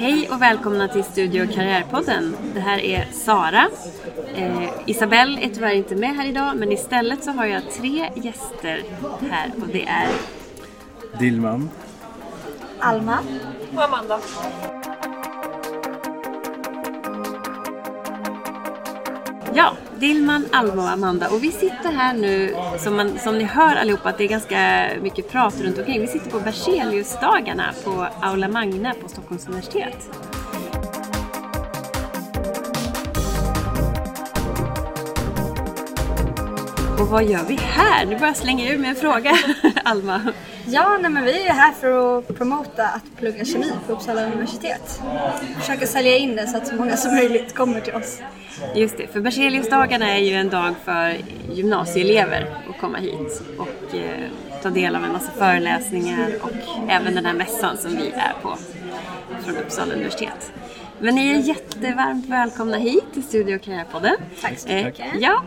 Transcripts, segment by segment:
Hej och välkomna till Studio Karriärpodden. Det här är Sara. Eh, Isabelle är tyvärr inte med här idag men istället så har jag tre gäster här och det är Dilman. Alma. Och Amanda. Ja, Dilman, Alma och Amanda. Och vi sitter här nu, som, man, som ni hör allihopa, att det är ganska mycket prat runt omkring. Vi sitter på Berzeliusdagarna på Aula Magna på Stockholms universitet. Och vad gör vi här? Nu bara jag slänga ur mig en fråga, Alma. Ja, nej, men vi är här för att promota att plugga kemi på Uppsala universitet. Försöka sälja in det så att så många som möjligt kommer till oss. Just det, för Berzeliusdagarna är ju en dag för gymnasieelever att komma hit och eh, ta del av en massa föreläsningar och även den här mässan som vi är på från Uppsala universitet. Men ni är jättevarmt välkomna hit till Studio Karriärpodden. Tack så Eh, mycket. ja,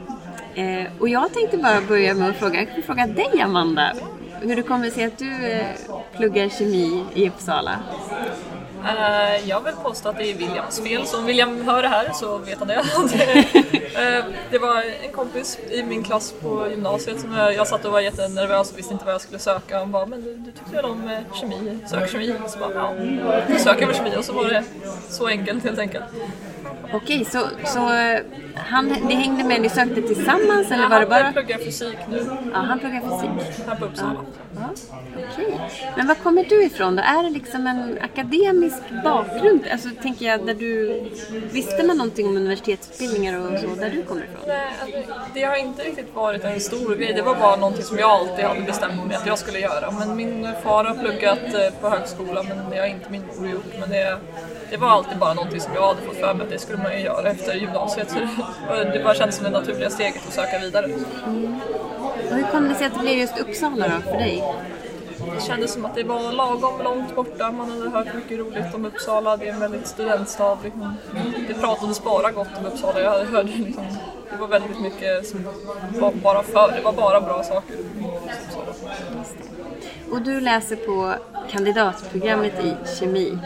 eh, och jag tänkte bara börja med att fråga, jag fråga dig Amanda, hur det kommer sig att du eh, pluggar kemi i Uppsala. Eh, jag vill påstå att det är Williams fel, så om William hör det här så vet han det. Eh, det var en kompis i min klass på gymnasiet som jag, jag satt och var jättenervös och visste inte vad jag skulle söka. Han bara, men du, du tyckte väl om eh, kemi? Sök kemi. Så bara, ja, då söker jag väl kemi och så var det så enkelt helt enkelt. Okej, så, så eh, han, ni hängde med, ni sökte tillsammans eller var det bara... Han pluggar fysik nu, Ja, han pluggar fysik. här på Uppsala. Ja, okej. Men var kommer du ifrån då? Är det liksom en akademisk bakgrund? Alltså tänker jag, där du... Visste man någonting om universitetsutbildningar och så, där du kommer ifrån? Nej, alltså, det har inte riktigt varit en stor grej. Det var bara någonting som jag alltid hade bestämt mig att jag skulle göra. Men min far har pluggat eh, på högskola, men det har inte min mor gjort. Men det, det var alltid bara någonting som jag hade fått för mig att det skulle man ju göra efter gymnasiet. Det, bara kändes som det naturliga steget att söka vidare. Och hur kom det sig att det blev just Uppsala då, för dig? Det kändes som att det var lagom långt borta. Man hade hört mycket roligt om Uppsala. Det är en väldigt studentstad. Liksom. Det pratades bara gott om Uppsala. Jag hörde liksom, det var väldigt mycket som var bara för. Det var bara bra saker. Och du läser på kandidatprogrammet i kemi.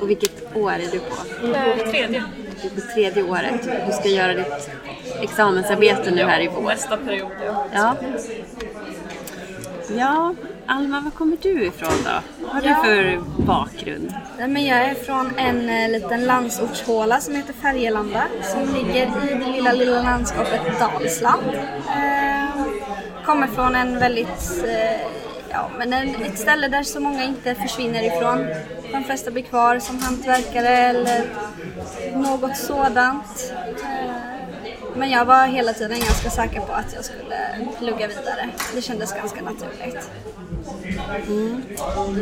Och vilket år är du på? Eh, Tredje. Du är på tredje året. Du ska göra ditt examensarbete nu här i vår. Nästa period, ja. Ja. Alma, var kommer du ifrån då? Vad har du Ja. för bakgrund? Nej, men jag är från en eh, liten landsortshåla som heter Färgelanda som ligger i det lilla, lilla landskapet Dalsland. Eh, kommer från en väldigt, eh, ja men en, ett ställe där så många inte försvinner ifrån. De flesta blir kvar som hantverkare eller något sådant. Men jag var hela tiden ganska säker på att jag skulle plugga vidare. Det kändes ganska naturligt.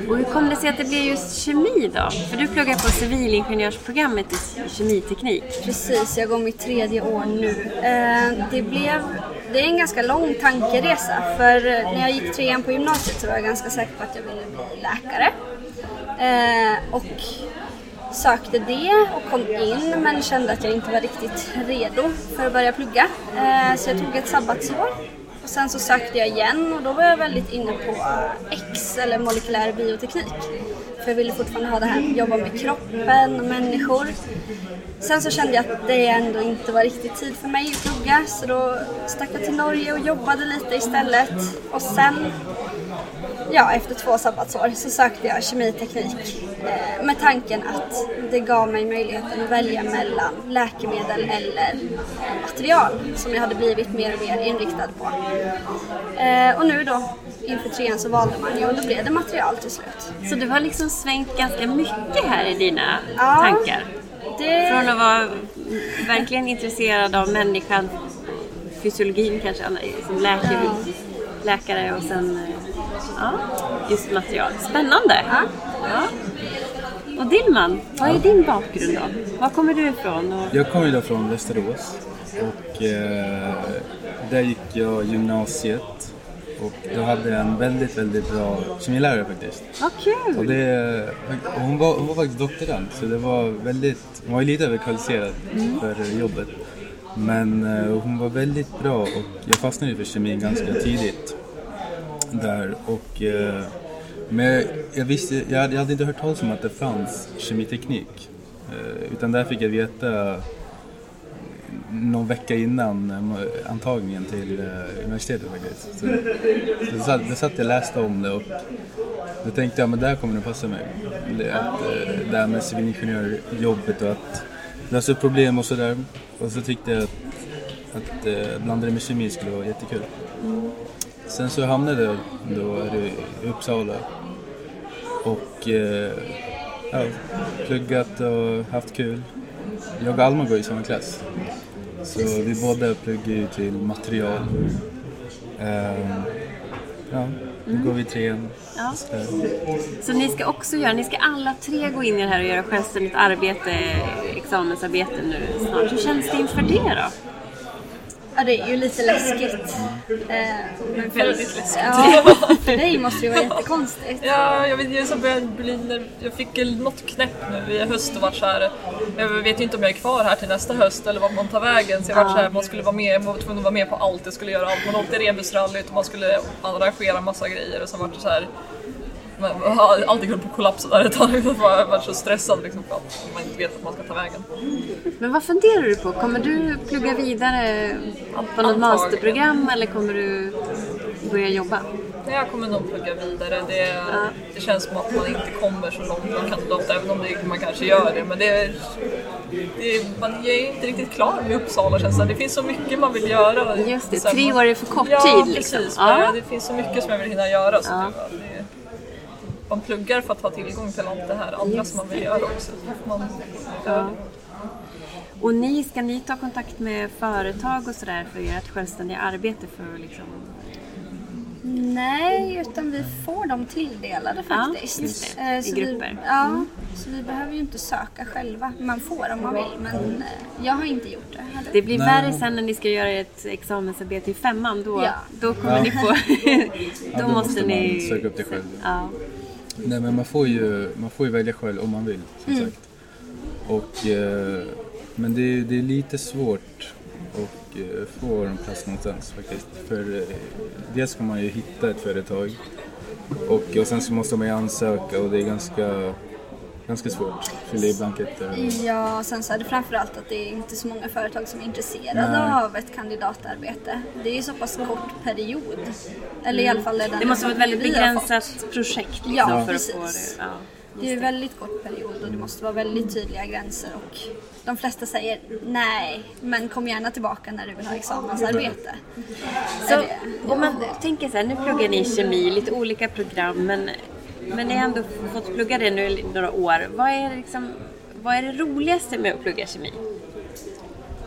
Och hur kom det sig att det blev just kemi då? För du pluggar på civilingenjörsprogrammet i kemiteknik. Precis, jag går mitt tredje år nu. Eh, det, blev, det är en ganska lång tankeresa för eh, när jag gick trean på gymnasiet så var jag ganska säker på att jag ville bli läkare. Eh, och sökte det och kom in men kände att jag inte var riktigt redo för att börja plugga. Eh, så jag tog ett sabbatsår. Och sen så sökte jag igen och då var jag väldigt inne på X eller molekylär bioteknik. För jag ville fortfarande ha det här jobba med kroppen och människor. Sen så kände jag att det ändå inte var riktigt tid för mig att plugga så då stack jag till Norge och jobbade lite istället. Och sen, ja efter två sabbatsår så sökte jag kemiteknik. Eh, med tanken att det gav mig möjligheten att välja mellan läkemedel eller material som jag hade blivit mer och mer inriktad på. Eh, och nu då inför trean så valde man ju och då blev det material till slut. Så du har liksom svängt ganska mycket här i dina Ja. tankar. Det, Från att vara verkligen intresserad av människan, fysiologin kanske, som läkare, läkare och sen eh, ja, just material. Spännande! Ja. Ja. Och Dilman, vad är din bakgrund då? Var kommer du ifrån? Och... Jag kommer då från Västerås och eh, där gick jag gymnasiet och då hade jag en väldigt, väldigt bra kemilärare faktiskt. Vad kul! Och det, och hon, var, hon var faktiskt doktorand så det var väldigt, hon var ju lite överkvalificerad för jobbet. Men eh, hon var väldigt bra och jag fastnade för kemin ganska tidigt där och eh, Men jag, visste, jag, hade, jag hade inte hört talas om att det fanns kemiteknik. Eh, utan där fick jag veta någon vecka innan eh, antagningen till eh, universitetet faktiskt. Så, så, så, satt jag och läste om det och då tänkte jag men det här kommer nog passa mig. Det, att, eh, det här med civilingenjörjobbet och att lösa upp problem och sådär. Och så tyckte jag att, att blanda det med kemi skulle vara jättekul. Sen så hamnade jag då i Uppsala och eh, ja, pluggat och haft kul. Jag och Alma går i samma klass. Så vi båda pluggar ju till material. Ehm, ja, nu går vi trean. Ja. Så, Så ni ska också göra, ni ska alla tre gå in i det här och göra självständigt arbete, examensarbete nu snart. Hur känns det inför det då? Ja, det är ju lite läskigt. Eh, men för, Väldigt läskigt. Ja, för dig måste det vara jättekonstigt. Ja, jag vet jag så började bli jag fick ju något knäpp nu i höst och vart så här. Jag vet ju inte om jag är kvar här till nästa höst eller vart man tar vägen. Så jag vart så här, man skulle vara med, man var tvungen att vara med på allt. Jag skulle göra allt. Man åkte rebusrallyt och man skulle arrangera massa grejer och så vart det så här. Man har alltid höll på att kollapsa där ett tag. Jag var var så stressad liksom för att man inte vet att man ska ta vägen. Men vad funderar du på? Kommer du plugga vidare på något masterprogram eller kommer du börja jobba? Jag kommer nog plugga vidare. Det, det känns som att man inte kommer så långt med kandidat, även om det, man kanske gör det. Men det, är- det, man är inte riktigt klar med Uppsala känns det. Det finns så mycket man vill göra. Just det, Sen tre man- år är för kort ja, tid, liksom. Precis, Ja. men det finns så mycket som jag vill hinna göra. Så Ja. det, man pluggar för att ha tillgång till allt det här andra som man vill göra också. Så Man, Ja. Och ni, ska ni ta kontakt med företag och sådär för ert självständiga arbete för liksom... Nej, utan vi får dem tilldelade Ja, faktiskt. just det. Eh, I så grupper. Vi, ja, så vi behöver ju inte söka själva. Man får om man vill, men eh, jag har inte gjort det. Du? Det blir Nej. värre sen när ni ska göra ett examensarbete i femman. Då, Ja. då kommer Ja. ni få... ja, då måste ni... söka upp det själv. Ja. Nej men man får ju, man får ju välja själv om man vill som Mm. sagt. Och, eh, men det är, det är lite svårt att eh, få en plats någonstans faktiskt. För eh, dels ska man ju hitta ett företag och, och sen så måste man ju ansöka och det är ganska, ganska svårt. Fylla i blanketter. och- Ja, sen så är det framförallt att det är inte så många företag som är intresserade Nej. av ett kandidatarbete. Det är ju så pass kort period. Eller i alla fall är den Det måste vara ett väldigt begränsat projekt liksom, Ja, för att precis. få det. Ja. Det är ju väldigt kort period och det måste vara väldigt tydliga gränser och de flesta säger nej, men kom gärna tillbaka när du vill ha examensarbete. Så Är om man tänker så här, nu pluggar ni kemi, lite olika program, men, men ni har ändå fått plugga det nu i några år. Vad är, det liksom, vad är det roligaste med att plugga kemi?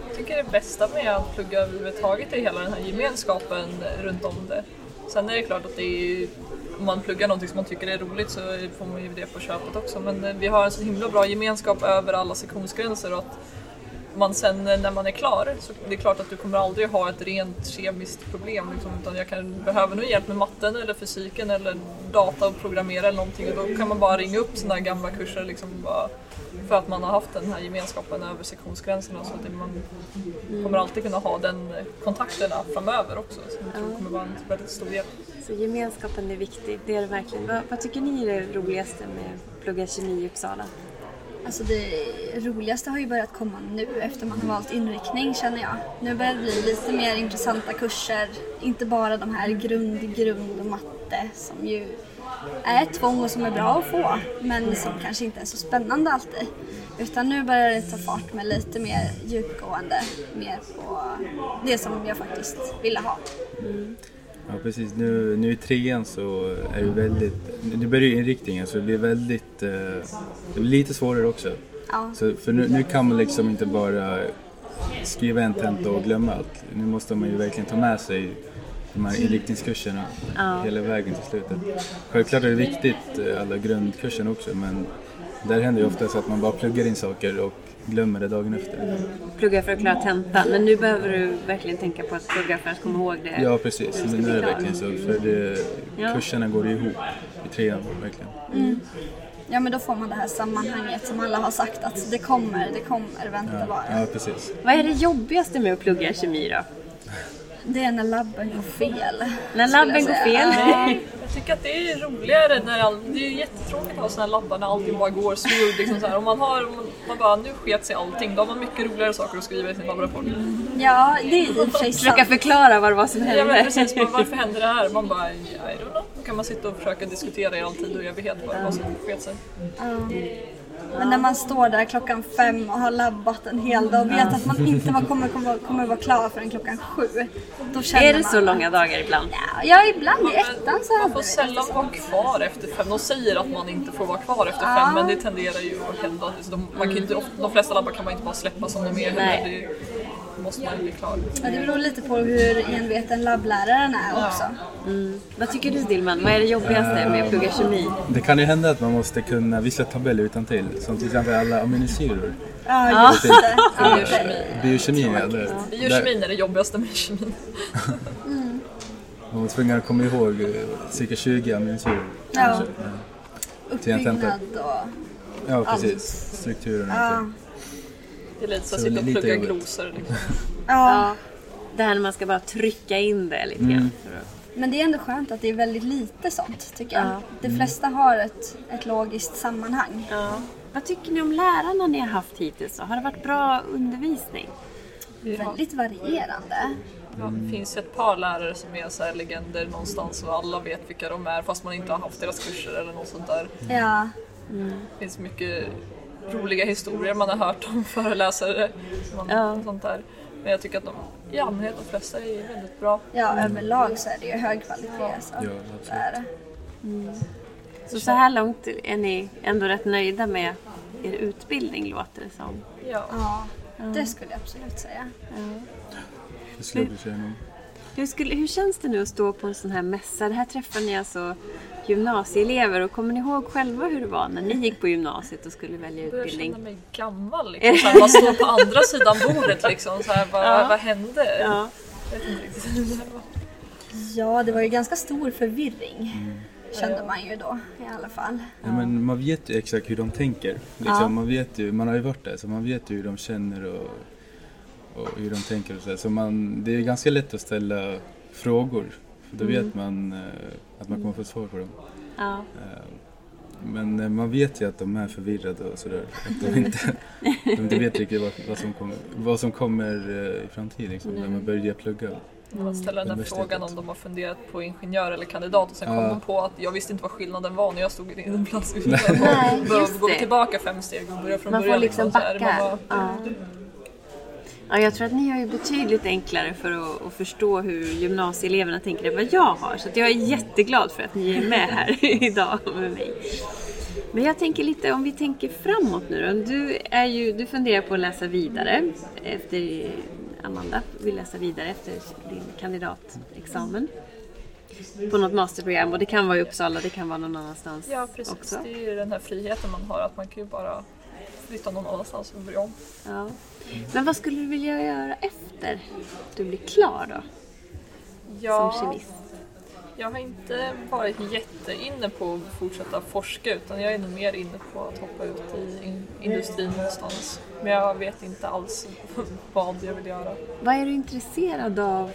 Jag tycker det bästa med att plugga överhuvudtaget är hela den här gemenskapen runt om det. Sen är det klart att det är, om man pluggar någonting som man tycker är roligt så får man ju det på köpet också. Men eh, vi har en så himla bra gemenskap över alla sektionsgränser och att man sen när man är klar så det är klart att du kommer aldrig ha ett rent kemiskt problem liksom, utan jag kan behöver nog hjälp med matten eller fysiken eller data och programmera eller någonting och då kan man bara ringa upp sina gamla kurser liksom för att man har haft den här gemenskapen över sektionsgränserna så att man kommer alltid kunna ha den kontakterna framöver också som jag tror kommer vara en väldigt stor hjälp. Så gemenskapen är viktig, det är det verkligen. Vad, vad tycker ni är det roligaste med att plugga kemi i Uppsala? Alltså det roligaste har ju börjat komma nu efter man har valt inriktning känner jag. Nu börjar det bli lite mer intressanta kurser. Inte bara de här grund, grund och matte som ju är ett tvång och som är bra att få men som kanske inte är så spännande alltid. Utan nu börjar det ta fart med lite mer djupgående, mer på det som jag faktiskt ville ha. Mm. Ja precis, nu, nu i trean så är det väldigt, nu börjar ju inriktningen så det blir väldigt, eh, det blir lite svårare också. Ja. Så, för nu, nu kan man liksom inte bara skriva en tenta och glömma allt. Nu måste man ju verkligen ta med sig de här inriktningskurserna Ja. hela vägen till slutet. Självklart är det viktigt, eh, alla grundkurserna också, men där händer ju ofta så att man bara pluggar in saker och glömmer det dagen efter. Plugga för att klara tentan, men nu behöver du verkligen tänka på att plugga för att komma ihåg det. Ja precis, nu är det verkligen så. För det, Ja. kurserna går ju ihop i trean verkligen. Ja men då får man det här sammanhanget som alla har sagt att det kommer, det kommer, vänta bara. Ja, precis. Vad är det jobbigaste med att plugga kemi då? Det är när labben går fel. När labben går fel. Ja. Jag tycker att det är roligare när all, det är jättetråkigt att ha såna här lappar när allting bara går smooth. Liksom så här. Om man har, om man bara nu sket sig allting, då har man mycket roligare saker att skriva i sin labbrapport. ja, det är i och för sig Försöka sant. förklara vad det var som Ja men hände. precis, men varför hände det här? Man bara, I don't know. Då kan man sitta och försöka diskutera i all tid och evighet vad vad som sket sig. Men när man står där klockan fem och har labbat en hel dag och vet att man inte var, kommer, kommer, kommer vara klar förrän klockan sju. Då känner Är det man, så långa dagar ibland? Ja, ja, ibland i ettan så Man får sällan vara kvar efter fem. De säger att man inte får vara kvar efter fem men det tenderar ju att hända. De, man kan inte, de flesta labbar kan man inte bara släppa som de är. Nej. Det måste man bli klar. Ja, det beror lite på hur enveten labbläraren är också. Vad tycker du Dilman? Vad är det jobbigaste med att plugga kemi? Det kan ju hända att man måste kunna vissa tabeller utan till som till exempel alla aminosyror. Ja, just det. Ja, Biokemi. Biokemi, ja. Biokemin är det jobbigaste med kemin. man var tvungen att komma ihåg eh, cirka 20 aminosyror. Ja. uppbyggnad och... Ja, precis. Strukturen och Ja. allting. Det är lite så att sitta och lite plugga jobbigt. glosor. Liksom. Ja. Det här när man ska bara trycka in det lite grann. att- Men det är ändå skönt att det är väldigt lite sånt tycker jag. Ja. De flesta har ett, ett logiskt sammanhang. Ja. Vad tycker ni om lärarna ni har haft hittills? Har det varit bra undervisning? Väldigt varierande. Ja, det finns ju ett par lärare som är så här legender någonstans och alla vet vilka de är fast man inte har haft deras kurser eller något sånt där. Ja. Det finns mycket roliga historier man har hört om föreläsare. Man, Ja. sånt där. Men jag tycker att de i allmänhet, de flesta är väldigt bra. ja, överlag så är det ju hög kvalitet. Så. Ja, är det. Så, så här långt är ni ändå rätt nöjda med er utbildning låter det som. Ja. Ja, det skulle jag absolut säga. Det skulle jag säga. Hur, skulle, hur känns det nu att stå på en sån här mässa? Det här träffar ni alltså gymnasieelever och kommer ni ihåg själva hur det var när ni gick på gymnasiet och skulle välja Jag utbildning? känna mig gammal. Liksom. Så här, man står på andra sidan bordet liksom. Så här, vad, vad hände? Ja. Jag. Ja, det var ju ganska stor förvirring. Kände man ju då i alla fall. Ja, men man vet ju exakt hur de tänker. Liksom, man, vet ju, man har ju varit där så man vet ju hur de känner och, och hur de tänker. Och så, så man, det är ganska lätt att ställa frågor. För då vet man eh, att man kommer få svar på dem. Ja. Eh, Men eh, man vet ju att de är förvirrade och sådär. Att de inte, de inte vet riktigt vad, vad, som, kommer, vad som kommer eh, i framtiden liksom, när man börjar plugga. Man ställer den där frågan om de har funderat på ingenjör eller kandidat och sen kom Ja. de på att jag visste inte vad skillnaden var när jag stod i din plats. Nej, Då just går vi det. tillbaka fem steg och börjar från Man början. får liksom så här. Man backa. bara, Ja. Ja, jag tror att ni har ju betydligt enklare för att, att förstå hur gymnasieeleverna tänker än vad jag har. Så jag är jätteglad för att ni är med här idag med mig. Men jag tänker lite, om vi tänker framåt nu då. Du, är ju, du funderar på att läsa vidare efter Amanda vill läsa vidare efter din kandidatexamen. På något masterprogram och det kan vara i Uppsala, det kan vara någon annanstans Ja precis, också. det är ju den här friheten man har att man kan ju bara flytta någon annanstans och börja om. Ja. Men vad skulle du vilja göra efter du blir klar då? Ja, Som kemist? jag har inte varit jätteinne på att fortsätta forska utan jag är nog mer inne på att hoppa ut i in- industrin någonstans. Men jag vet inte alls vad jag vill göra. Vad är du intresserad av?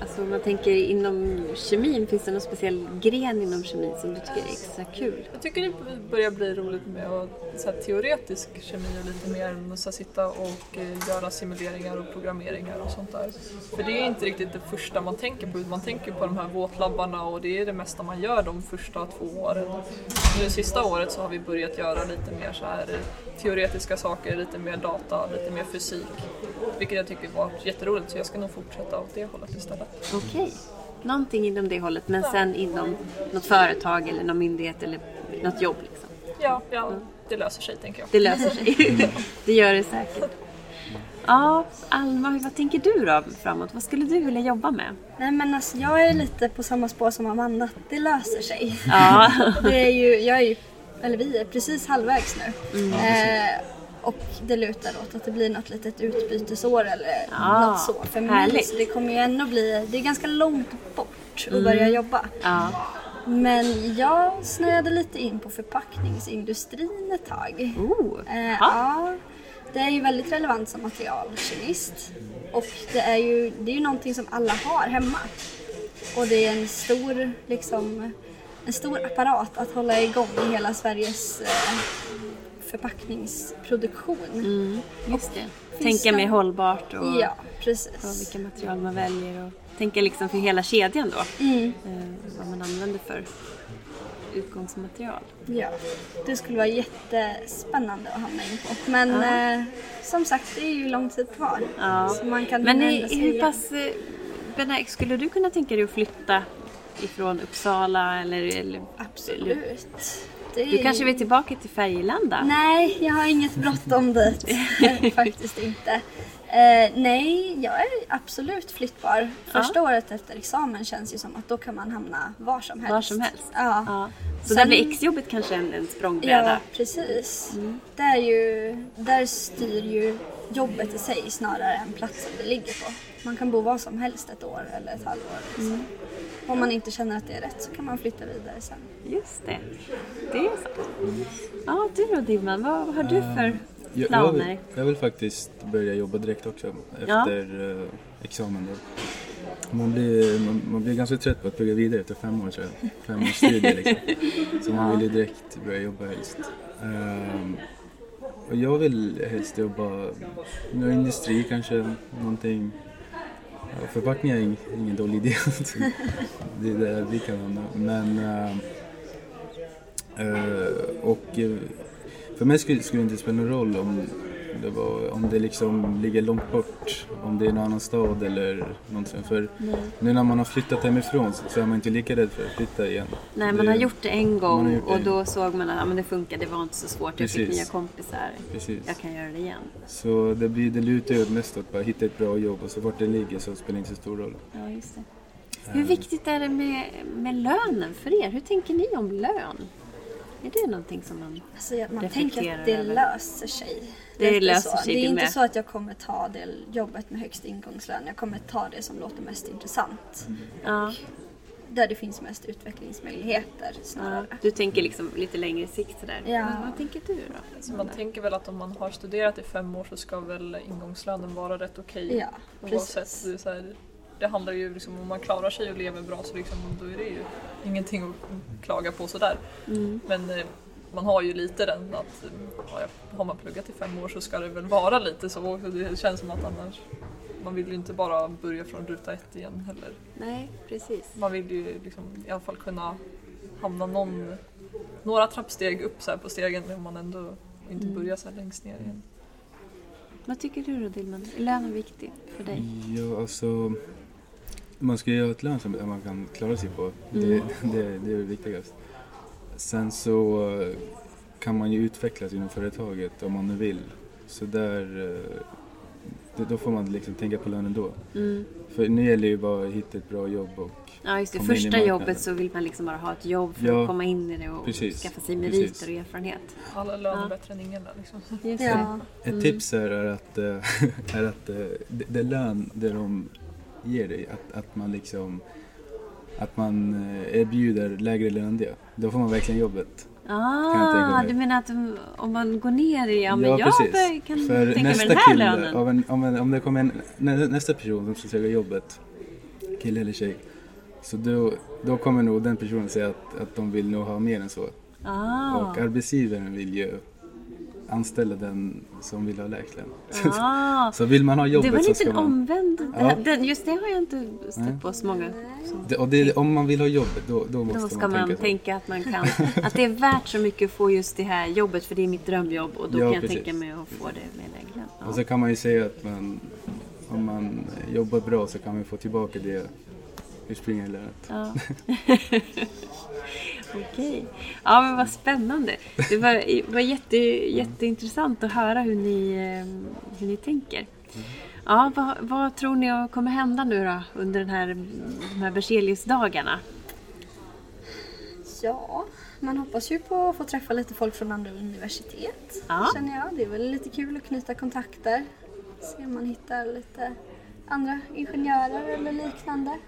Alltså om man tänker inom kemin, finns det någon speciell gren inom kemin som du tycker är extra kul? Jag tycker det börjar bli roligt med att, så här, teoretisk kemi och lite mer än att sitta och eh, göra simuleringar och programmeringar och sånt där. För det är inte riktigt det första man tänker på, utan man tänker på de här våtlabbarna och det är det mesta man gör de första två åren. Nu det sista året så har vi börjat göra lite mer så här eh, teoretiska saker, lite mer data, lite mer fysik. Vilket jag tycker var jätteroligt så jag ska nog fortsätta åt det hållet istället. Okej. Någonting inom det hållet, men sen inom något företag eller någon myndighet eller något jobb liksom. Ja, ja det löser sig tänker jag. Det löser sig. det gör det säkert. Ja, Alma, vad tänker du då framåt? Vad skulle du vilja jobba med? Nej men alltså jag är lite på samma spår som Amanda. Det löser sig. Ja, Det är ju, jag är ju, eller vi är precis halvvägs nu. Eh, och det lutar åt att det blir något litet utbytesår eller Ja, något så för mig. Så det kommer ju ändå bli, det är ganska långt bort att börja jobba. ja. Men jag snöade lite in på förpackningsindustrin ett tag. Oh, Eh, ja. ja, det är ju väldigt relevant som materialkemist. Och det är ju, det är ju någonting som alla har hemma. Och det är en stor, liksom, en stor apparat att hålla igång i hela Sveriges eh, förpackningsproduktion. Mm, just det. Tänka mer hållbart och Ja, precis. vilka material man väljer och tänka liksom för hela kedjan då. Mm, Eh, vad man använder för utgångsmaterial. ja. Det skulle vara jättespännande att hamna in på. Men Ja. eh, som sagt, det är ju lång tid kvar. Ja. Så man kan Men i, hur igen. pass eh, benägen, skulle du kunna tänka dig att flytta ifrån Uppsala eller, eller Absolut. Är du kanske vill tillbaka till Färgelanda? Nej, jag har inget bråttom dit. Faktiskt inte. Eh, nej, jag är absolut flyttbar. Första året efter examen känns ju som att då kan man hamna var som helst. Var som helst? Ja. Ja. Så Sen- där blir exjobbet kanske en, en språngbräda? Ja, precis. Där, ju, där styr ju jobbet i sig snarare än platsen det ligger på. Man kan bo var som helst ett år eller ett halvår. Liksom. Om man inte känner att det är rätt så kan man flytta vidare sen. Just det. Det är sant. Ja, du då Dimman, vad, vad har du för Jag, jag, planer? vill, jag vill faktiskt börja jobba direkt också efter eh, examen. Då. Man, blir, man, man blir ganska trött på att plugga vidare efter fem år tror jag. Fem års studier liksom. Så man vill ju direkt börja jobba helst. Ehm, och jag vill helst jobba inom industri kanske, någonting. Ja, förpackningar är ing- ingen dålig idé. Det är det vi kan använda. Men ehm, och eh, för mig skulle, skulle det inte spela någon roll om det, var, om det liksom ligger långt bort, om det är någon annan stad eller någonting. För nu när man har flyttat hemifrån så, är man inte lika rädd för att flytta igen. Nej, man Det- har gjort det en gång det och en då såg man att ja, men det funkade, det var inte så svårt. Jag fick nya kompisar. Precis. Jag kan göra det igen. Så det, blir, det lutar ju mest åt bara hitta ett bra jobb och så vart det ligger så spelar det inte så stor roll. Ja, just det. Hur viktigt är det med, med lönen för er? Hur tänker ni om lön? Är det någonting som man... Alltså, man tänker att det över. löser sig. Det löser så. sig Det är inte med. så att jag kommer ta det jobbet med högst ingångslön. Jag kommer ta det som låter mest intressant. Ja, Där det finns mest utvecklingsmöjligheter ja. snarare. Du tänker liksom lite längre sikt sådär. Ja. Men vad tänker du då? Så man tänker väl att om man har studerat i fem år så ska väl ingångslönen vara rätt okej. Ja, Oavsett. precis. Det, så här, det handlar ju liksom om man klarar sig och lever bra så liksom, då är det ju ingenting att klaga på sådär. Mm. Men eh, man har ju lite den att ja, har man pluggat i fem år så ska det väl vara lite så. också. Det känns som att annars man vill ju inte bara börja från ruta ett igen heller. Nej, precis. Man vill ju liksom i alla fall kunna hamna någon, några trappsteg upp så här på stegen om man ändå inte börja så här längst ner igen. Vad tycker du då Dilman? Är lönen viktig för dig? Ja, alltså man ska ju ha ett lön som man kan klara sig på. Det, Mm. det, det är det viktigaste. Sen så eh, kan man ju utvecklas inom företaget om man nu vill. Så där, eh, då får man liksom tänka på lönen då. Mm. För nu gäller det ju bara att hitta ett bra jobb och Ja, just det. Första jobbet så vill man liksom bara ha ett jobb för Ja, att komma in i det och precis, skaffa sig meriter precis. och erfarenhet. Alla lön är Ja. bättre än ingen lön liksom. Just Ja. Ett Mm. tips är, att, eh, är att det, det lön det de ger dig, att, att man liksom att man erbjuder lägre lön än det. Då får man verkligen jobbet. Ah, mig. du menar att om- om man går ner i, ja men jag precis. kan För tänka mig nästa den här kille, lönen. av en, om, en, om det kommer en, nä, nästa person som ska söka jobbet, kille eller tjej, så då, då kommer nog den personen säga att, att de vill nog ha mer än så. Ah, Och arbetsgivaren vill ju anställa den som vill ha lägst lön. ah. Så vill man ha Det jobbet var en så ska liten man... omvänd... det Ja. här- Den, just det har jag inte stött Nej. på så många. som- Det, och det, om man vill ha jobbet då, då måste Då ska man, tänka att man kan, att det är värt så mycket att få just det här jobbet för det är mitt drömjobb och då Ja, kan jag precis. tänka mig att få det med lägre lön. Ja. Och så kan man ju säga att man, om man jobbar bra så kan man få tillbaka det ursprungliga lönet. Ja. Okej. Ja men vad spännande. Det var, var jätte, jätteintressant att höra hur ni, eh, hur ni tänker. Ja, vad, vad tror ni kommer hända nu då under den här, de här Berzeliusdagarna? Ja, man hoppas ju på att få träffa lite folk från andra universitet. Ja. Känner jag. Det är väl lite kul att knyta kontakter. Se om man hittar lite andra ingenjörer eller liknande.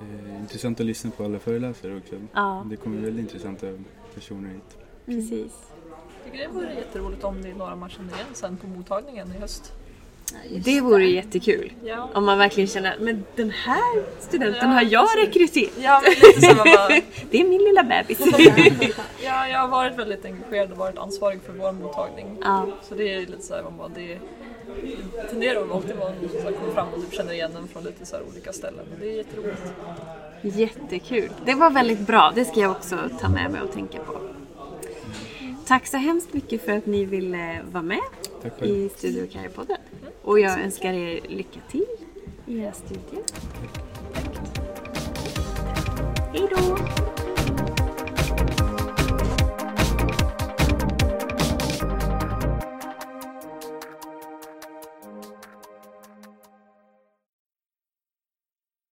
Eh, intressant att lyssna på alla föreläsare också. Ja. Det kommer väldigt intressanta personer hit. Precis. Jag tycker det vore jätteroligt om det är några man känner igen sen på mottagningen i höst. Det vore jättekul. Ja. Om man verkligen känner men den här studenten Ja, har jag rekryterat. Ja, bara, Det är min lilla bebis. ja, jag har varit väldigt engagerad och varit ansvarig för vår mottagning. ja. Så det är lite så här, man bara, det det tenderar att alltid vara som så här kommer fram och typ känner igen en från lite så här olika ställen. Det är jätteroligt. Jättekul. Det var väldigt bra. Det ska jag också ta med mig och tänka på. Tack så hemskt mycket för att ni ville vara med i Studio Karriärpodden. Och jag önskar er lycka till i era studier. Hej då!